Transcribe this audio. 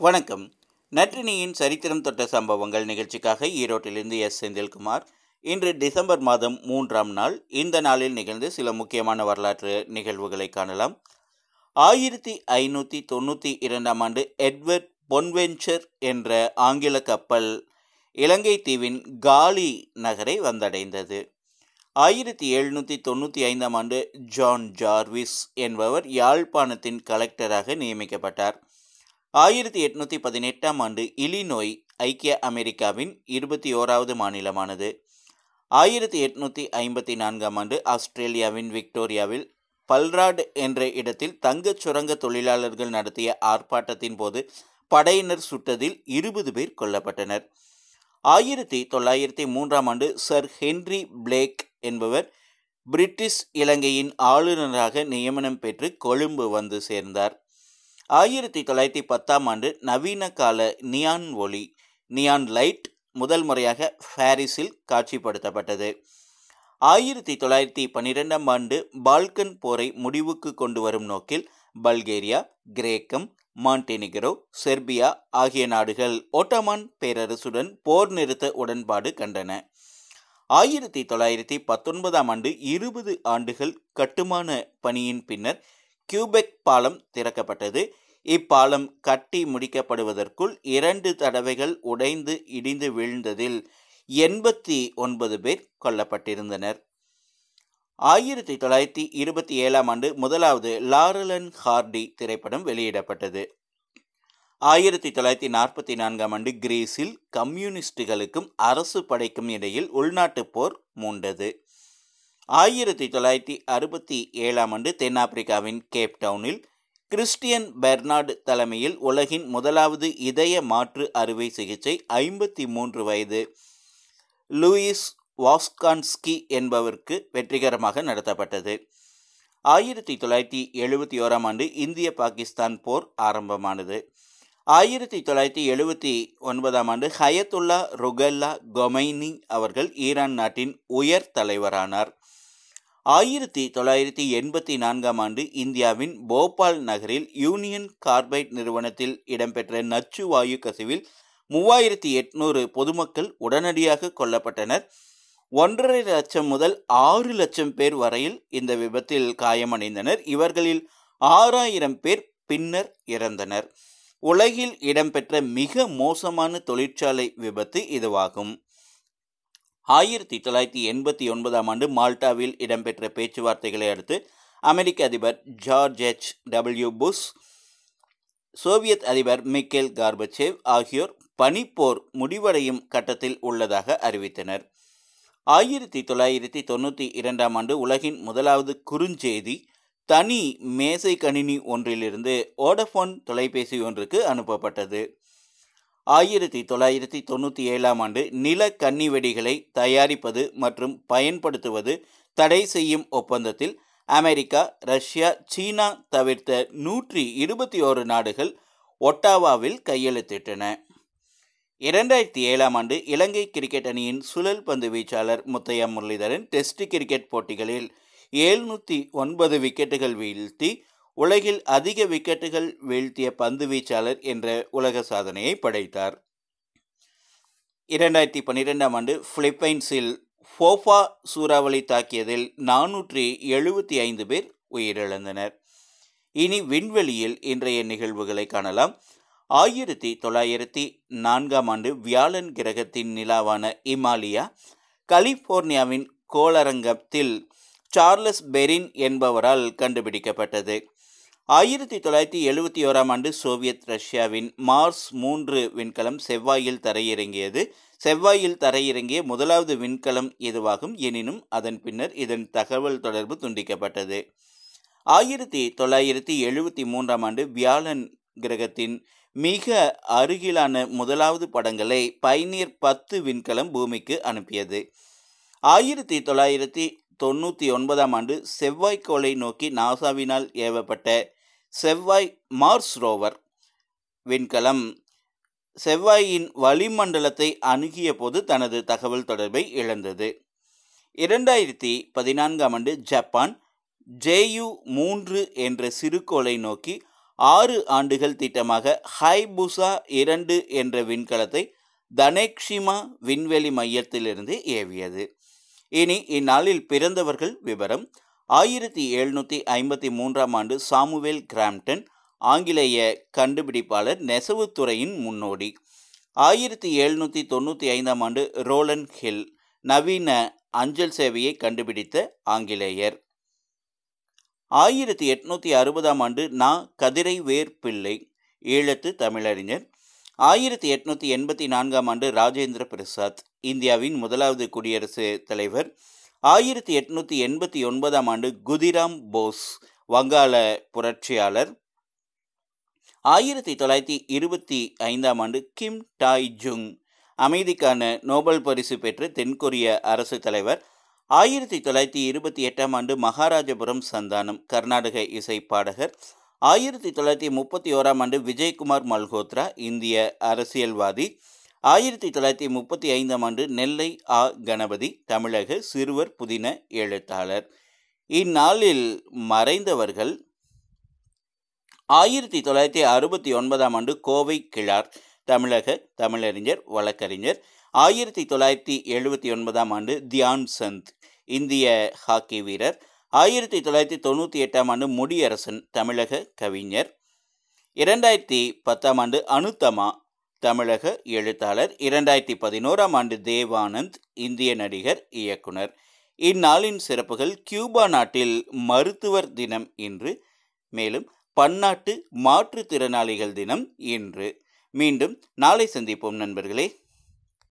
வணக்கம். நற்றினியின் சரித்திரம் தொட்ட சம்பவங்கள் நிகழ்ச்சிக்காக ஈரோட்டிலிருந்து எஸ். செந்தில்குமார். இன்று டிசம்பர் மாதம் மூன்றாம் நாள். இந்த நாளில் நிகழ்ந்து சில முக்கியமான வரலாற்று நிகழ்வுகளை காணலாம். ஆயிரத்தி ஐநூற்றி தொண்ணூற்றி இரண்டாம் ஆண்டு எட்வர்ட் பொன்வென்ச்சர் என்ற ஆங்கில கப்பல் இலங்கை தீவின் காலி நகரை வந்தடைந்தது. ஆயிரத்தி எழுநூற்றி தொண்ணூற்றி ஐந்தாம் ஆண்டு ஜான் ஜார்விஸ் என்பவர் யாழ்ப்பாணத்தின் கலெக்டராக நியமிக்கப்பட்டார். ஆயிரத்தி எட்நூற்றி பதினெட்டாம் ஆண்டு இலினோய் ஐக்கிய அமெரிக்காவின் இருபத்தி ஓராவது மாநிலமானது. ஆயிரத்தி எட்நூற்றி ஐம்பத்தி நான்காம் ஆண்டு ஆஸ்திரேலியாவின் விக்டோரியாவில் பல்ராட் என்ற இடத்தில் தங்கச் சுரங்க தொழிலாளர்கள் நடத்திய ஆர்ப்பாட்டத்தின் போது படையினர் சுட்டதில் இருபது பேர் கொல்லப்பட்டனர். ஆயிரத்தி தொள்ளாயிரத்தி மூன்றாம் ஆண்டு சர் ஹென்றி பிளேக் என்பவர் பிரிட்டிஷ் இலங்கையின் ஆளுநராக நியமனம் பெற்று கொழும்பு வந்து சேர்ந்தார். ஆயிரத்தி தொள்ளாயிரத்தி பத்தாம் ஆண்டு நவீன கால நியான் ஒளி நியான் லைட் முதல் முறையாக பாரிஸில் காட்சிப்படுத்தப்பட்டது. ஆயிரத்தி தொள்ளாயிரத்தி பன்னிரெண்டாம் ஆண்டு பால்கன் போரை முடிவுக்கு கொண்டு வரும் நோக்கில் பல்கேரியா கிரேக்கம் மாண்டெனிகரோ செர்பியா ஆகிய நாடுகள் ஓட்டமான் பேரரசுடன் போர் நிறுத்த உடன்பாடு கண்டன. ஆயிரத்தி தொள்ளாயிரத்தி பத்தொன்பதாம் ஆண்டு இருபது ஆண்டுகள் கட்டுமான பணியின் பின்னர் கியூபெக் பாலம் திறக்கப்பட்டது. இப்பாலம் கட்டி முடிக்கப்படுவதற்குள் இரண்டு தடவைகள் உடைந்து இடிந்து வீழ்ந்ததில் எண்பத்தி ஒன்பது பேர் கொல்லப்பட்டிருந்தனர். ஆயிரத்தி தொள்ளாயிரத்தி இருபத்தி ஏழாம் ஆண்டு முதலாவது லாரலன் ஹார்டி திரைப்படம் வெளியிடப்பட்டது. ஆயிரத்தி தொள்ளாயிரத்தி நாற்பத்தி நான்காம் ஆண்டு கிரீஸில் கம்யூனிஸ்டுகளுக்கும் அரசு படைக்கும் இடையில் உள்நாட்டுப் போர் மூண்டது. ஆயிரத்தி தொள்ளாயிரத்தி அறுபத்தி ஏழாம் ஆண்டு தென்னாப்பிரிக்காவின் கேப் டவுனில் கிறிஸ்டியன் பெர்னார்டு தலைமையில் உலகின் முதலாவது இதய மாற்று அறுவை சிகிச்சை ஐம்பத்தி மூன்று வயது. லூயிஸ் வாஸ்கான்ஸ்கி என்பவருக்கு வெற்றிகரமாக நடத்தப்பட்டது. ஆயிரத்தி தொள்ளாயிரத்தி எழுபத்தி ஓராம் ஆண்டு இந்திய பாகிஸ்தான் போர் ஆரம்பமானது. ஆயிரத்தி தொள்ளாயிரத்தி எழுபத்தி ஒன்பதாம் ஆண்டு ஹயத்துல்லா ருகல்லா கொமைனி அவர்கள் ஈரான் நாட்டின் உயர் தலைவரானார். ஆயிரத்தி தொள்ளாயிரத்தி எண்பத்தி நான்காம் ஆண்டு இந்தியாவின் போபால் நகரில் யூனியன் கார்பைட் நிறுவனத்தில் இடம்பெற்ற நச்சு வாயு கசிவில் மூவாயிரத்தி எட்நூறு பொதுமக்கள் உடனடியாக கொல்லப்பட்டனர். ஒன்றரை லட்சம் முதல் ஆறு லட்சம் பேர் வரையில் இந்த விபத்தில் காயமடைந்தனர். இவர்களில் ஆறாயிரம் பேர் பின்னர் இறந்தனர். உலகில் இடம்பெற்ற மிக மோசமான தொழிற்சாலை விபத்து இதுவாகும். ஆயிரத்தி தொள்ளாயிரத்தி எண்பத்தி ஒன்பதாம் ஆண்டு மால்டாவில் இடம்பெற்ற பேச்சுவார்த்தைகளை அடுத்து அமெரிக்க அதிபர் George H. W. Bush Soviet அதிபர் மிக்கேல் கார்பச்சேவ் ஆகியோர் பனிப்போர் முடிவடையும் கட்டத்தில் உள்ளதாக அறிவித்தனர். ஆயிரத்தி தொள்ளாயிரத்தி தொண்ணூற்றி இரண்டாம் ஆண்டு உலகின் முதலாவது குறுஞ்செய்தி தனி மேசை கணினி ஒன்றிலிருந்து ஓடஃபோன் தொலைபேசி ஒன்றுக்கு அனுப்பப்பட்டது. ஆயிரத்தி தொள்ளாயிரத்தி தொண்ணூற்றி ஏழாம் ஆண்டு நில கன்னி வெடிகளை தயாரிப்பது மற்றும் பயன்படுத்துவது தடை செய்யும் ஒப்பந்தத்தில் அமெரிக்கா ரஷ்யா சீனா தவிர்த்த நூற்றி இருபத்தி ஓரு நாடுகள் ஒட்டாவாவில் கையெழுத்திட்டன. இரண்டாயிரத்தி ஏழாம் ஆண்டு இலங்கை கிரிக்கெட் அணியின் சுழல் பந்து வீச்சாளர் முத்தையா முரளிதரன் டெஸ்ட் கிரிக்கெட் போட்டிகளில் எழுநூற்றி ஒன்பது விக்கெட்டுகள் வீழ்த்தி உலகில் அதிக விக்கெட்டுகள் வீழ்த்திய பந்து வீச்சாளர் என்ற உலக சாதனையை படைத்தார். இரண்டாயிரத்தி பன்னிரெண்டாம் ஆண்டு பிலிப்பைன்ஸில் ஃபோஃபா சூறாவளி தாக்கியதில் நானூற்றி எழுபத்தி ஐந்து பேர் உயிரிழந்தனர். இனி விண்வெளியில் இன்றைய நிகழ்வுகளை காணலாம். ஆயிரத்தி தொள்ளாயிரத்தி நான்காம் ஆண்டு வியாழன் கிரகத்தின் நிலாவான இமாலியா கலிபோர்னியாவின் கோளரங்கத்தில் சார்லஸ் பெரின் என்பவரால் கண்டுபிடிக்கப்பட்டது. ஆயிரத்தி தொள்ளாயிரத்தி எழுபத்தி ஓராம் ஆண்டு சோவியத் ரஷ்யாவின் மார்ஸ் மூன்று விண்கலம் செவ்வாயில் தரையிறங்கியது. செவ்வாயில் தரையிறங்கிய முதலாவது விண்கலம் இதுவாகும் எனினும் அதன் பின்னர் இதன் தகவல் தொடர்பு துண்டிக்கப்பட்டது. ஆயிரத்தி தொள்ளாயிரத்தி எழுபத்தி மூன்றாம் ஆண்டு வியாழன் கிரகத்தின் மிக அருகிலான முதலாவது படங்களை பைனியர் பத்து விண்கலம் பூமிக்கு அனுப்பியது. ஆயிரத்தி தொள்ளாயிரத்தி தொண்ணூற்றி ஒன்பதாம் ஆண்டு செவ்வாய்க்கோளை நோக்கி நாசாவினால் ஏவப்பட்ட செவ்வாய் மார்ஸ் ரோவர் விண்கலம். செவ்வாயின் வளிமண்டலத்தை அணுகிய போது தனது தகவல் தொடர்பை இழந்தது. இரண்டாயிரத்தி பதினான்காம் ஆண்டு ஜப்பான் ஜேயு மூன்று என்ற சிறுகோளை நோக்கி ஆறு ஆண்டுகள் திட்டமாக ஹைபுசா இரண்டு என்ற விண்கலத்தை தனேக்ஷிமா விண்வெளி மையத்திலிருந்து ஏவியது. இனி இந்நாளில் பிறந்தவர்கள் விவரம் ஆயிரத்தி எழுநூற்றி ஐம்பத்தி மூன்றாம் ஆண்டு சாமுவேல் கிராம்டன் ஆங்கிலேய கண்டுபிடிப்பாளர் நெசவுத்துறையின் முன்னோடி. ஆயிரத்தி எழுநூற்றி தொண்ணூற்றி ஐந்தாம் ஆண்டு ரோலன் ஹில் நவீன அஞ்சல் சேவையை கண்டுபிடித்த ஆங்கிலேயர். ஆயிரத்தி எட்நூற்றி அறுபதாம் ஆண்டு நா. கதிரை வேர் பிள்ளை ஈழத்து தமிழறிஞர். ஆயிரத்தி எட்நூற்றி எண்பத்தி நான்காம் ஆண்டு ராஜேந்திர பிரசாத் இந்தியாவின் முதலாவது குடியரசு தலைவர். ஆயிரத்தி எட்நூற்றி எண்பத்தி ஒன்பதாம் ஆண்டு குதிராம் போஸ் வங்காள புரட்சியாளர். ஆயிரத்தி தொள்ளாயிரத்தி இருபத்தி ஐந்தாம் ஆண்டு கிம் டாய் ஜுங் அமைதிக்கான நோபல் பரிசு பெற்ற தென்கொரிய அரசு தலைவர். ஆயிரத்தி தொள்ளாயிரத்தி இருபத்தி எட்டாம் ஆண்டு மகாராஜபுரம் சந்தானம் கர்நாடக இசை பாடகர். ஆயிரத்தி தொள்ளாயிரத்தி முப்பத்தி ஓராம் ஆண்டு விஜயகுமார் மல்ஹோத்ரா இந்திய அரசியல்வாதி. ஆயிரத்தி தொள்ளாயிரத்தி முப்பத்தி ஐந்தாம் ஆண்டு நெல்லை ஆ. கணபதி தமிழக சிறுவர் புதின எழுத்தாளர். இந்நாளில் மறைந்தவர்கள் ஆயிரத்தி தொள்ளாயிரத்தி அறுபத்தி ஒன்பதாம் ஆண்டு கோவை கிழார் தமிழக தமிழறிஞர் வழக்கறிஞர். ஆயிரத்தி தொள்ளாயிரத்தி எழுபத்தி ஒன்பதாம் ஆண்டு தியான் சந்த் இந்திய ஹாக்கி வீரர். ஆயிரத்தி தொள்ளாயிரத்தி தொண்ணூற்றி எட்டாம் ஆண்டு முடியரசன் தமிழக கவிஞர். இரண்டாயிரத்தி பத்தாம் ஆண்டு அனுத்தமா தமிழக எழுத்தாளர் இரண்டாயிரத்தி பதினோராம் ஆண்டு தேவானந்த் இந்திய நடிகர் இயக்குனர். இந்நாளின் சிறப்புகள் கியூபா நாட்டில் மருத்துவர் தினம் இன்று மேலும் பன்னாட்டு மாற்றுத்திறனாளிகள் தினம் இன்று. மீண்டும் நாளை சந்திப்போம் நண்பர்களே.